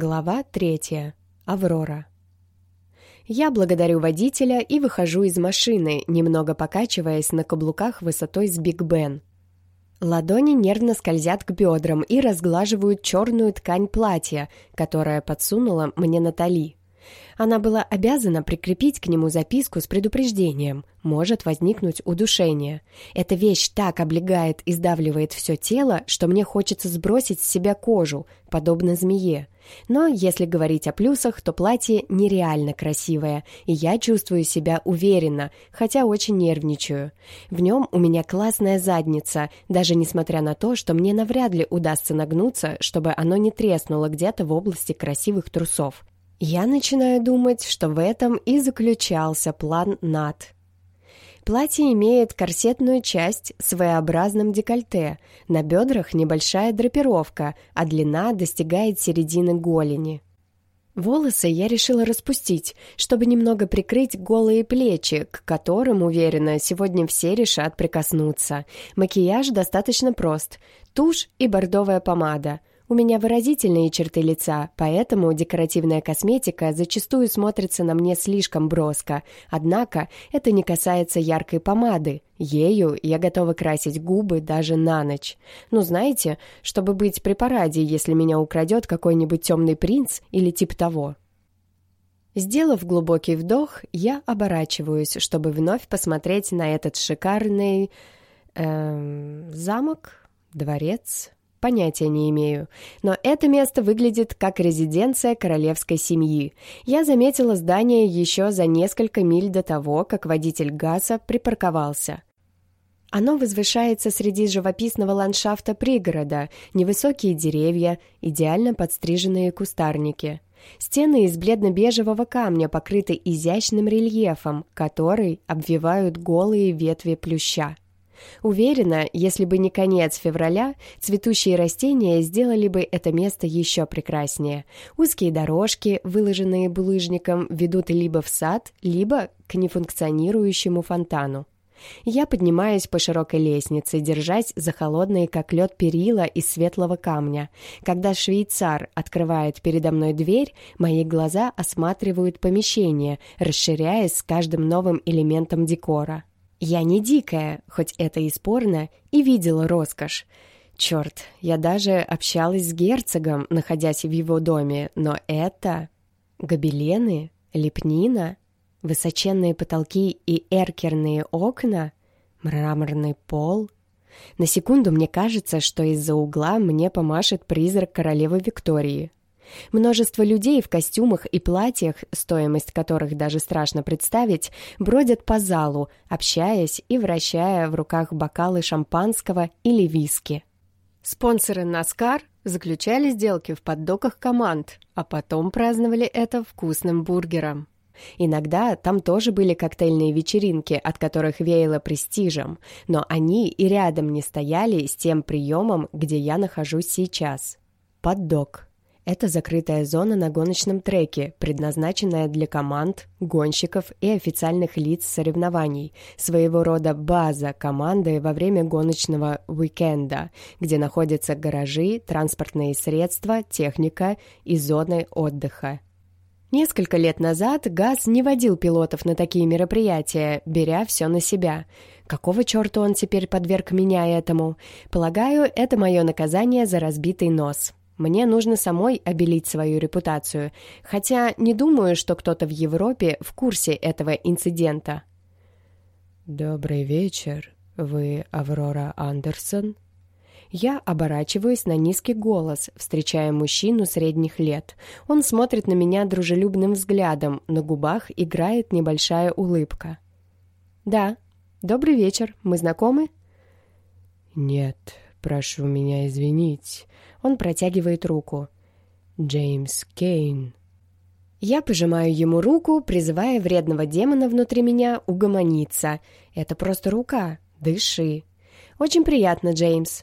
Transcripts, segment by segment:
Глава третья. Аврора. Я благодарю водителя и выхожу из машины, немного покачиваясь на каблуках высотой с Биг Бен. Ладони нервно скользят к бедрам и разглаживают черную ткань платья, которая подсунула мне Натали. Она была обязана прикрепить к нему записку с предупреждением. Может возникнуть удушение. Эта вещь так облегает и сдавливает все тело, что мне хочется сбросить с себя кожу, подобно змее. Но если говорить о плюсах, то платье нереально красивое, и я чувствую себя уверенно, хотя очень нервничаю. В нем у меня классная задница, даже несмотря на то, что мне навряд ли удастся нагнуться, чтобы оно не треснуло где-то в области красивых трусов. Я начинаю думать, что в этом и заключался план Над. Платье имеет корсетную часть с своеобразным декольте, на бедрах небольшая драпировка, а длина достигает середины голени. Волосы я решила распустить, чтобы немного прикрыть голые плечи, к которым, уверена, сегодня все решат прикоснуться. Макияж достаточно прост. Тушь и бордовая помада. У меня выразительные черты лица, поэтому декоративная косметика зачастую смотрится на мне слишком броско. Однако это не касается яркой помады. Ею я готова красить губы даже на ночь. Ну, знаете, чтобы быть при параде, если меня украдет какой-нибудь темный принц или тип того. Сделав глубокий вдох, я оборачиваюсь, чтобы вновь посмотреть на этот шикарный... Эм, замок? Дворец? Понятия не имею. Но это место выглядит как резиденция королевской семьи. Я заметила здание еще за несколько миль до того, как водитель Гаса припарковался. Оно возвышается среди живописного ландшафта пригорода, невысокие деревья, идеально подстриженные кустарники. Стены из бледно-бежевого камня покрыты изящным рельефом, который обвивают голые ветви плюща. Уверена, если бы не конец февраля, цветущие растения сделали бы это место еще прекраснее. Узкие дорожки, выложенные булыжником, ведут либо в сад, либо к нефункционирующему фонтану. Я поднимаюсь по широкой лестнице, держась за холодные, как лед, перила из светлого камня. Когда швейцар открывает передо мной дверь, мои глаза осматривают помещение, расширяясь с каждым новым элементом декора. Я не дикая, хоть это и спорно, и видела роскошь. Черт, я даже общалась с герцогом, находясь в его доме, но это... Гобелены, лепнина, высоченные потолки и эркерные окна, мраморный пол. На секунду мне кажется, что из-за угла мне помашет призрак королевы Виктории. Множество людей в костюмах и платьях, стоимость которых даже страшно представить, бродят по залу, общаясь и вращая в руках бокалы шампанского или виски. Спонсоры Наскар заключали сделки в поддоках команд, а потом праздновали это вкусным бургером. Иногда там тоже были коктейльные вечеринки, от которых веяло престижем, но они и рядом не стояли с тем приемом, где я нахожусь сейчас. Поддок. Это закрытая зона на гоночном треке, предназначенная для команд, гонщиков и официальных лиц соревнований, своего рода база команды во время гоночного уикенда, где находятся гаражи, транспортные средства, техника и зоны отдыха. Несколько лет назад ГАЗ не водил пилотов на такие мероприятия, беря все на себя. Какого черта он теперь подверг меня этому? Полагаю, это мое наказание за разбитый нос. Мне нужно самой обелить свою репутацию, хотя не думаю, что кто-то в Европе в курсе этого инцидента. «Добрый вечер. Вы Аврора Андерсон?» Я оборачиваюсь на низкий голос, встречая мужчину средних лет. Он смотрит на меня дружелюбным взглядом, на губах играет небольшая улыбка. «Да. Добрый вечер. Мы знакомы?» «Нет, прошу меня извинить. Он протягивает руку. «Джеймс Кейн». Я пожимаю ему руку, призывая вредного демона внутри меня угомониться. Это просто рука. Дыши. Очень приятно, Джеймс.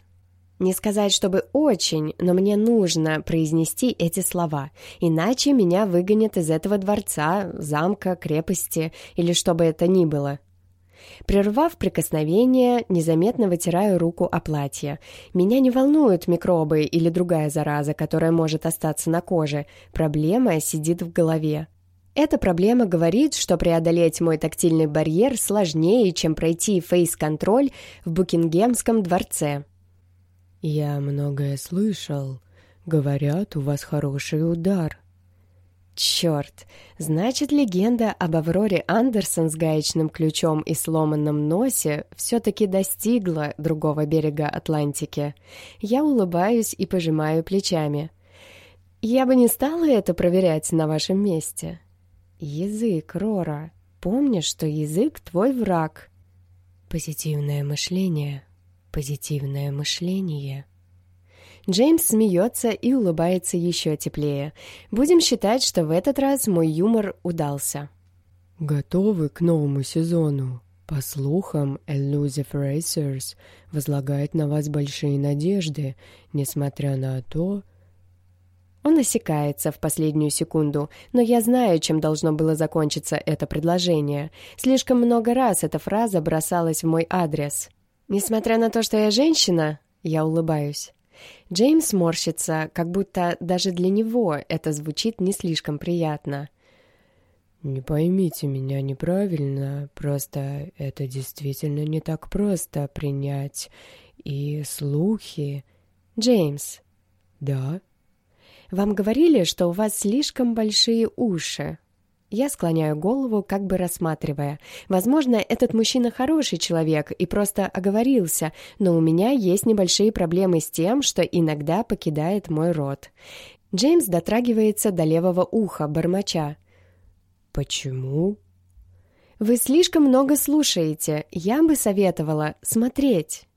Не сказать, чтобы очень, но мне нужно произнести эти слова, иначе меня выгонят из этого дворца, замка, крепости или что бы это ни было. Прервав прикосновение, незаметно вытираю руку о платье. Меня не волнуют микробы или другая зараза, которая может остаться на коже. Проблема сидит в голове. Эта проблема говорит, что преодолеть мой тактильный барьер сложнее, чем пройти фейс-контроль в Букингемском дворце. «Я многое слышал. Говорят, у вас хороший удар», Черт! Значит, легенда об Авроре Андерсон с гаечным ключом и сломанном носе все-таки достигла другого берега Атлантики. Я улыбаюсь и пожимаю плечами. Я бы не стала это проверять на вашем месте. Язык, Рора. Помни, что язык — твой враг. Позитивное мышление. Позитивное мышление. Джеймс смеется и улыбается еще теплее. Будем считать, что в этот раз мой юмор удался. Готовы к новому сезону? По слухам, Elusive Racers возлагает на вас большие надежды, несмотря на то... Он осекается в последнюю секунду, но я знаю, чем должно было закончиться это предложение. Слишком много раз эта фраза бросалась в мой адрес. Несмотря на то, что я женщина, я улыбаюсь. Джеймс морщится, как будто даже для него это звучит не слишком приятно. «Не поймите меня неправильно, просто это действительно не так просто принять. И слухи...» «Джеймс». «Да?» «Вам говорили, что у вас слишком большие уши?» Я склоняю голову, как бы рассматривая. Возможно, этот мужчина хороший человек и просто оговорился, но у меня есть небольшие проблемы с тем, что иногда покидает мой рот. Джеймс дотрагивается до левого уха, бормоча. «Почему?» «Вы слишком много слушаете. Я бы советовала смотреть».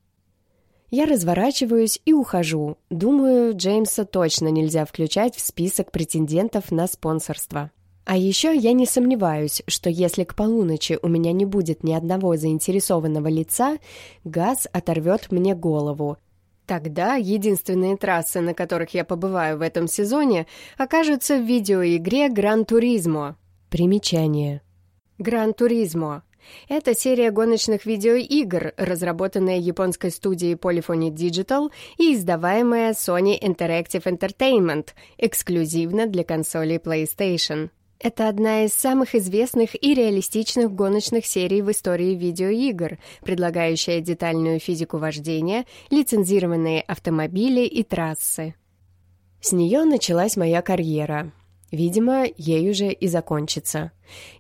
Я разворачиваюсь и ухожу. Думаю, Джеймса точно нельзя включать в список претендентов на спонсорство. А еще я не сомневаюсь, что если к полуночи у меня не будет ни одного заинтересованного лица, газ оторвет мне голову. Тогда единственные трассы, на которых я побываю в этом сезоне, окажутся в видеоигре «Гран Туризмо». Примечание. «Гран Туризмо» — это серия гоночных видеоигр, разработанная японской студией Polyphony Digital и издаваемая Sony Interactive Entertainment, эксклюзивно для консолей PlayStation. Это одна из самых известных и реалистичных гоночных серий в истории видеоигр, предлагающая детальную физику вождения, лицензированные автомобили и трассы. С нее началась моя карьера. Видимо, ей уже и закончится.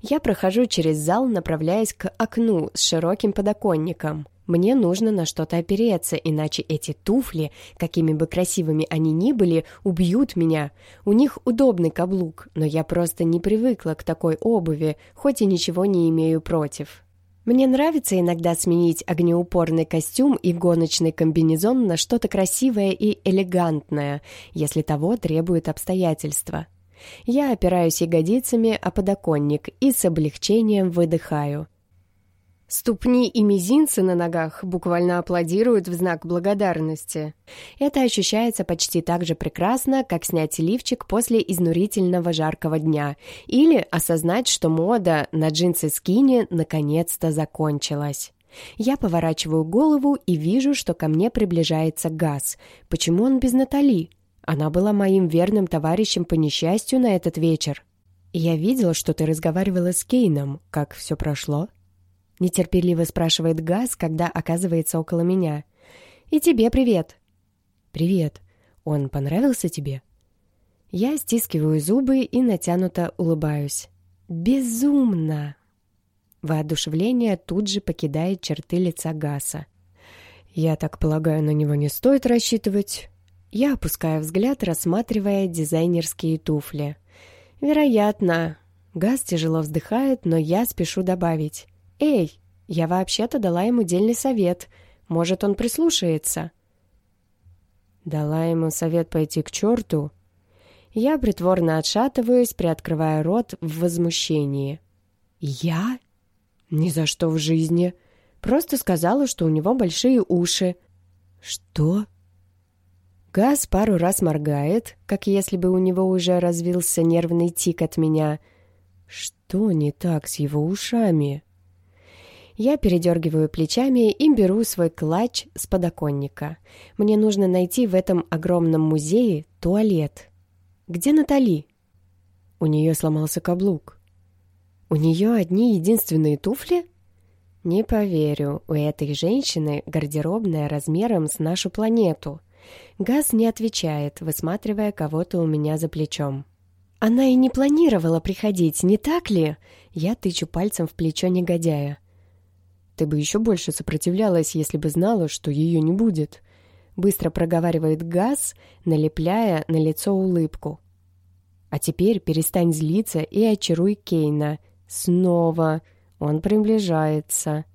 Я прохожу через зал, направляясь к окну с широким подоконником — мне нужно на что-то опереться, иначе эти туфли, какими бы красивыми они ни были, убьют меня. У них удобный каблук, но я просто не привыкла к такой обуви, хоть и ничего не имею против. Мне нравится иногда сменить огнеупорный костюм и гоночный комбинезон на что-то красивое и элегантное, если того требует обстоятельства. Я опираюсь ягодицами о подоконник и с облегчением выдыхаю. Ступни и мизинцы на ногах буквально аплодируют в знак благодарности. Это ощущается почти так же прекрасно, как снять лифчик после изнурительного жаркого дня или осознать, что мода на джинсы скини наконец-то закончилась. Я поворачиваю голову и вижу, что ко мне приближается Газ. Почему он без Натали? Она была моим верным товарищем по несчастью на этот вечер. Я видел, что ты разговаривала с Кейном. Как все прошло? Нетерпеливо спрашивает Газ, когда оказывается около меня. «И тебе привет!» «Привет. Он понравился тебе?» Я стискиваю зубы и натянуто улыбаюсь. «Безумно!» Воодушевление тут же покидает черты лица Гаса. «Я так полагаю, на него не стоит рассчитывать?» Я опускаю взгляд, рассматривая дизайнерские туфли. «Вероятно». Газ тяжело вздыхает, но я спешу добавить. «Эй, я вообще-то дала ему дельный совет. Может, он прислушается?» «Дала ему совет пойти к черту?» Я притворно отшатываюсь, приоткрывая рот в возмущении. «Я? Ни за что в жизни. Просто сказала, что у него большие уши». «Что?» Газ пару раз моргает, как если бы у него уже развился нервный тик от меня. «Что не так с его ушами?» Я передергиваю плечами и беру свой клатч с подоконника. Мне нужно найти в этом огромном музее туалет. Где Натали? У нее сломался каблук. У нее одни единственные туфли? Не поверю, у этой женщины гардеробная размером с нашу планету. Газ не отвечает, высматривая кого-то у меня за плечом. Она и не планировала приходить, не так ли? Я тычу пальцем в плечо негодяя. Ты бы еще больше сопротивлялась, если бы знала, что ее не будет. Быстро проговаривает Газ, налепляя на лицо улыбку. А теперь перестань злиться и очаруй Кейна. Снова. Он приближается.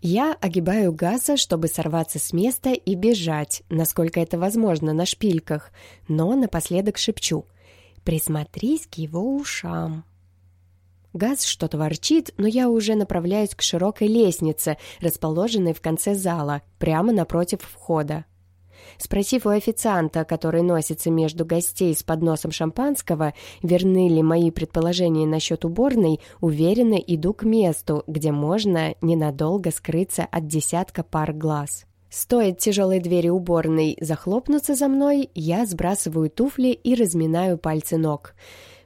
Я огибаю Газа, чтобы сорваться с места и бежать, насколько это возможно, на шпильках, но напоследок шепчу. Присмотрись к его ушам. Газ что-то ворчит, но я уже направляюсь к широкой лестнице, расположенной в конце зала, прямо напротив входа. Спросив у официанта, который носится между гостей с подносом шампанского, верны ли мои предположения насчет уборной, уверенно иду к месту, где можно ненадолго скрыться от десятка пар глаз. Стоит тяжелой двери уборной захлопнуться за мной, я сбрасываю туфли и разминаю пальцы ног.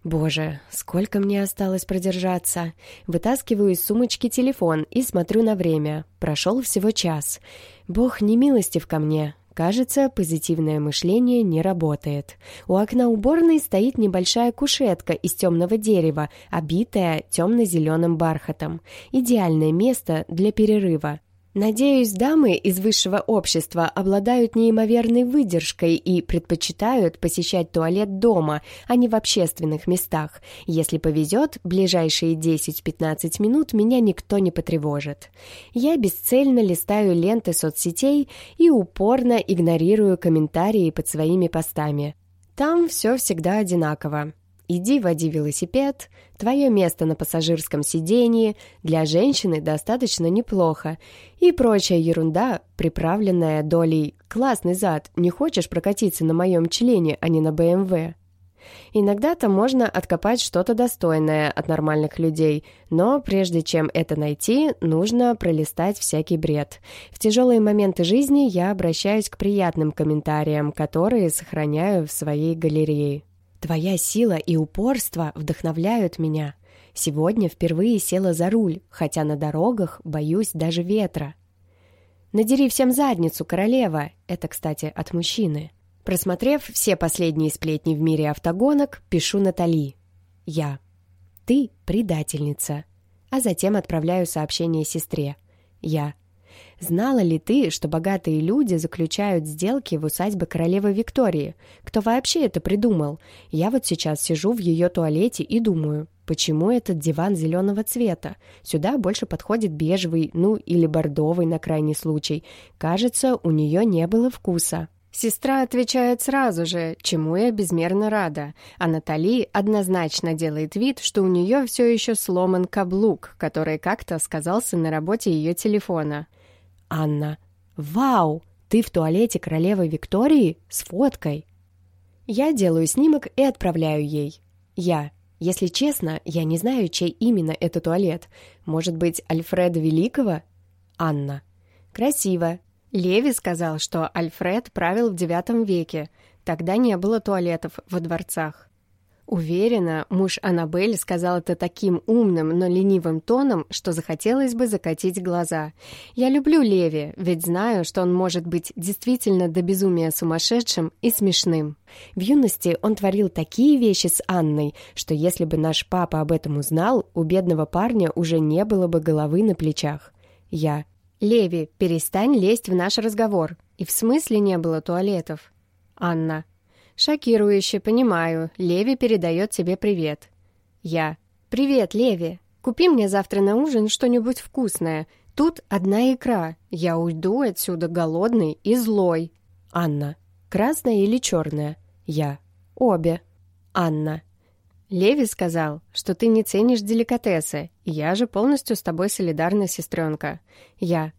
Боже, сколько мне осталось продержаться. Вытаскиваю из сумочки телефон и смотрю на время. Прошел всего час. Бог не милостив ко мне. Кажется, позитивное мышление не работает. У окна уборной стоит небольшая кушетка из темного дерева, обитая темно-зеленым бархатом. Идеальное место для перерыва. Надеюсь, дамы из высшего общества обладают неимоверной выдержкой и предпочитают посещать туалет дома, а не в общественных местах. Если повезет, ближайшие 10-15 минут меня никто не потревожит. Я бесцельно листаю ленты соцсетей и упорно игнорирую комментарии под своими постами. Там все всегда одинаково. Иди води велосипед, твое место на пассажирском сидении для женщины достаточно неплохо и прочая ерунда, приправленная долей «классный зад, не хочешь прокатиться на моем члене, а не на БМВ?» Иногда-то можно откопать что-то достойное от нормальных людей, но прежде чем это найти, нужно пролистать всякий бред. В тяжелые моменты жизни я обращаюсь к приятным комментариям, которые сохраняю в своей галерее. Твоя сила и упорство вдохновляют меня. Сегодня впервые села за руль, хотя на дорогах боюсь даже ветра. Надери всем задницу, королева. Это, кстати, от мужчины. Просмотрев все последние сплетни в мире автогонок, пишу Натали. Я. Ты предательница. А затем отправляю сообщение сестре. Я. Знала ли ты, что богатые люди заключают сделки в усадьбе королевы Виктории? Кто вообще это придумал? Я вот сейчас сижу в ее туалете и думаю, почему этот диван зеленого цвета? Сюда больше подходит бежевый, ну или бордовый на крайний случай. Кажется, у нее не было вкуса. Сестра отвечает сразу же, чему я безмерно рада, а Натали однозначно делает вид, что у нее все еще сломан каблук, который как-то сказался на работе ее телефона. Анна. «Вау! Ты в туалете королевы Виктории? С фоткой!» Я делаю снимок и отправляю ей. Я. Если честно, я не знаю, чей именно это туалет. Может быть, Альфреда Великого? Анна. Красиво. Леви сказал, что Альфред правил в девятом веке. Тогда не было туалетов во дворцах. Уверена, муж Аннабель сказал это таким умным, но ленивым тоном, что захотелось бы закатить глаза. Я люблю Леви, ведь знаю, что он может быть действительно до безумия сумасшедшим и смешным. В юности он творил такие вещи с Анной, что если бы наш папа об этом узнал, у бедного парня уже не было бы головы на плечах. Я. «Леви, перестань лезть в наш разговор. И в смысле не было туалетов?» Анна. «Шокирующе, понимаю. Леви передает тебе привет». «Я. Привет, Леви. Купи мне завтра на ужин что-нибудь вкусное. Тут одна икра. Я уйду отсюда голодный и злой». Анна. «Красная или черная?» Я. «Обе». Анна. «Леви сказал, что ты не ценишь деликатесы. Я же полностью с тобой солидарна, сестренка». Я.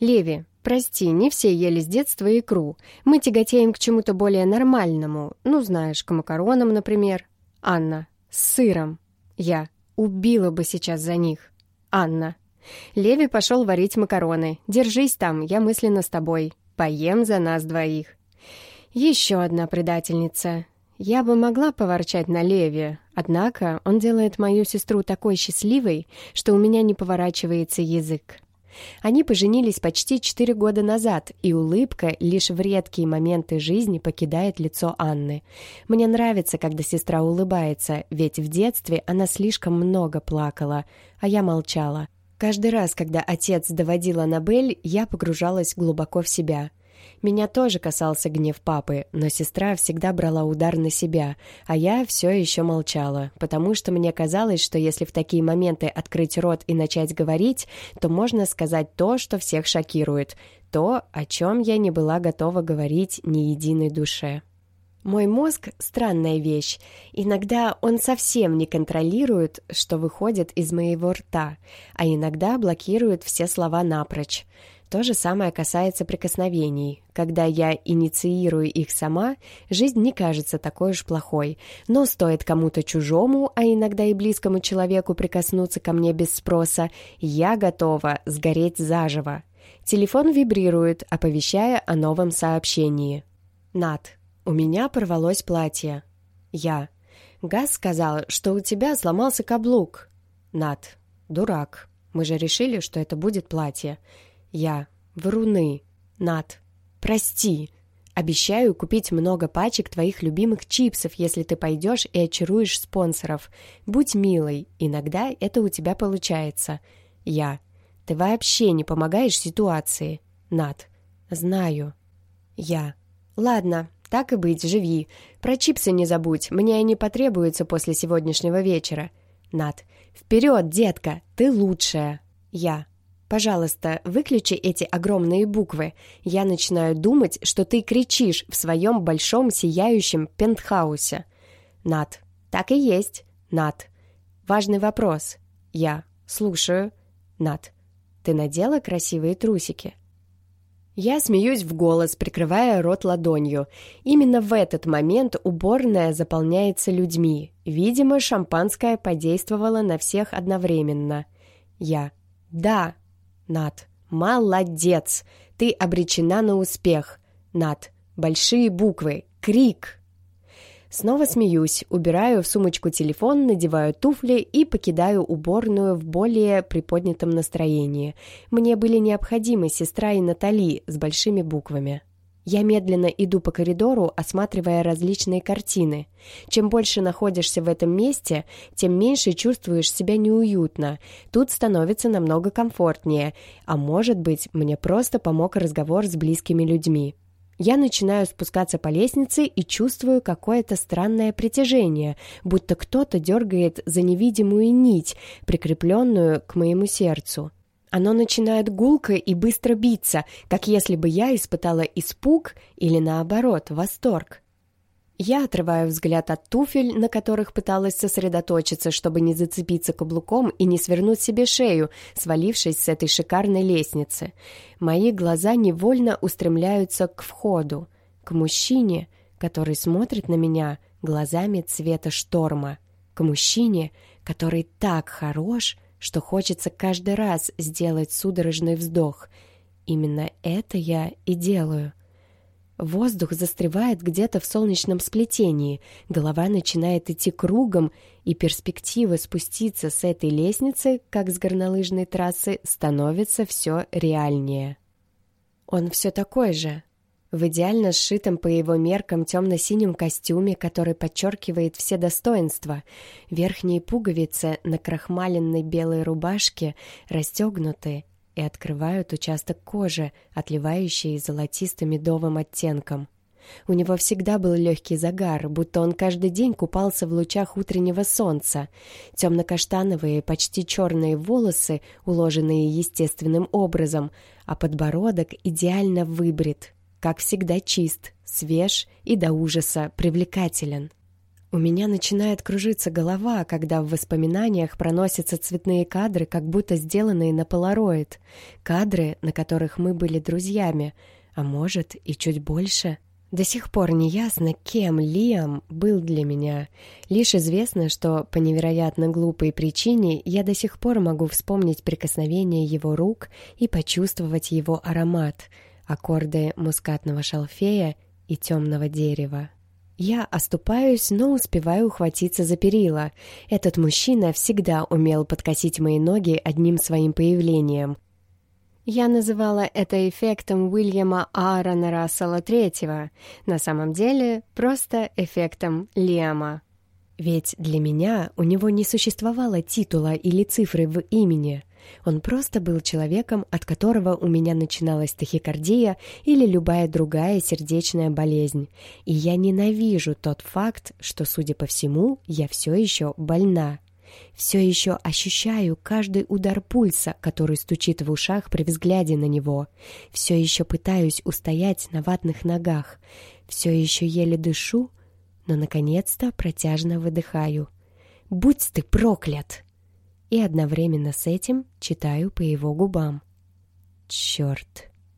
«Леви, Прости, не все ели с детства икру. Мы тяготеем к чему-то более нормальному. Ну, знаешь, к макаронам, например. Анна. С сыром. Я. Убила бы сейчас за них. Анна. Леви пошел варить макароны. Держись там, я мысленно с тобой. Поем за нас двоих. Еще одна предательница. Я бы могла поворчать на Леви, однако он делает мою сестру такой счастливой, что у меня не поворачивается язык. Они поженились почти четыре года назад, и улыбка лишь в редкие моменты жизни покидает лицо Анны. Мне нравится, когда сестра улыбается, ведь в детстве она слишком много плакала, а я молчала. Каждый раз, когда отец доводил Аннабель, я погружалась глубоко в себя — меня тоже касался гнев папы, но сестра всегда брала удар на себя, а я все еще молчала, потому что мне казалось, что если в такие моменты открыть рот и начать говорить, то можно сказать то, что всех шокирует, то, о чем я не была готова говорить ни единой душе. Мой мозг — странная вещь. Иногда он совсем не контролирует, что выходит из моего рта, а иногда блокирует все слова напрочь. То же самое касается прикосновений. Когда я инициирую их сама, жизнь не кажется такой уж плохой. Но стоит кому-то чужому, а иногда и близкому человеку прикоснуться ко мне без спроса, я готова сгореть заживо. Телефон вибрирует, оповещая о новом сообщении. Над. У меня порвалось платье. Я. Газ сказал, что у тебя сломался каблук. Над. Дурак. Мы же решили, что это будет платье. Я. Вруны. Над. Прости. Обещаю купить много пачек твоих любимых чипсов, если ты пойдешь и очаруешь спонсоров. Будь милой, иногда это у тебя получается. Я. Ты вообще не помогаешь ситуации. Над. Знаю. Я. Ладно, так и быть, живи. Про чипсы не забудь, мне они потребуются после сегодняшнего вечера. Над. Вперед, детка, ты лучшая. Я. Пожалуйста, выключи эти огромные буквы. Я начинаю думать, что ты кричишь в своем большом сияющем пентхаусе. Над. Так и есть. Над. Важный вопрос. Я. Слушаю. Над. Ты надела красивые трусики? Я смеюсь в голос, прикрывая рот ладонью. Именно в этот момент уборная заполняется людьми. Видимо, шампанское подействовало на всех одновременно. Я. Да. Над. Молодец! Ты обречена на успех. Над. Большие буквы. Крик. Снова смеюсь, убираю в сумочку телефон, надеваю туфли и покидаю уборную в более приподнятом настроении. Мне были необходимы сестра и Натали с большими буквами. Я медленно иду по коридору, осматривая различные картины. Чем больше находишься в этом месте, тем меньше чувствуешь себя неуютно. Тут становится намного комфортнее, а может быть, мне просто помог разговор с близкими людьми. Я начинаю спускаться по лестнице и чувствую какое-то странное притяжение, будто кто-то дергает за невидимую нить, прикрепленную к моему сердцу. Оно начинает гулко и быстро биться, как если бы я испытала испуг или, наоборот, восторг. Я отрываю взгляд от туфель, на которых пыталась сосредоточиться, чтобы не зацепиться каблуком и не свернуть себе шею, свалившись с этой шикарной лестницы. Мои глаза невольно устремляются к входу, к мужчине, который смотрит на меня глазами цвета шторма, к мужчине, который так хорош, что хочется каждый раз сделать судорожный вздох. Именно это я и делаю. Воздух застревает где-то в солнечном сплетении, голова начинает идти кругом, и перспектива спуститься с этой лестницы, как с горнолыжной трассы, становится все реальнее. Он все такой же, в идеально сшитом по его меркам темно-синем костюме, который подчеркивает все достоинства. Верхние пуговицы на крахмаленной белой рубашке расстегнуты и открывают участок кожи, отливающий золотисто-медовым оттенком. У него всегда был легкий загар, будто он каждый день купался в лучах утреннего солнца. Темно-каштановые, почти черные волосы, уложенные естественным образом, а подбородок идеально выбрит, как всегда чист, свеж и до ужаса привлекателен. У меня начинает кружиться голова, когда в воспоминаниях проносятся цветные кадры, как будто сделанные на полароид. Кадры, на которых мы были друзьями, а может и чуть больше. До сих пор не ясно, кем Лиам был для меня. Лишь известно, что по невероятно глупой причине я до сих пор могу вспомнить прикосновение его рук и почувствовать его аромат, аккорды мускатного шалфея и темного дерева. Я оступаюсь, но успеваю ухватиться за перила. Этот мужчина всегда умел подкосить мои ноги одним своим появлением. Я называла это эффектом Уильяма Аарона Рассела III, на самом деле просто эффектом Лиама. Ведь для меня у него не существовало титула или цифры в имени. Он просто был человеком, от которого у меня начиналась тахикардия или любая другая сердечная болезнь. И я ненавижу тот факт, что, судя по всему, я все еще больна. Все еще ощущаю каждый удар пульса, который стучит в ушах при взгляде на него. Все еще пытаюсь устоять на ватных ногах. Все еще еле дышу, но, наконец-то, протяжно выдыхаю. «Будь ты проклят!» И одновременно с этим читаю по его губам. «Черт!»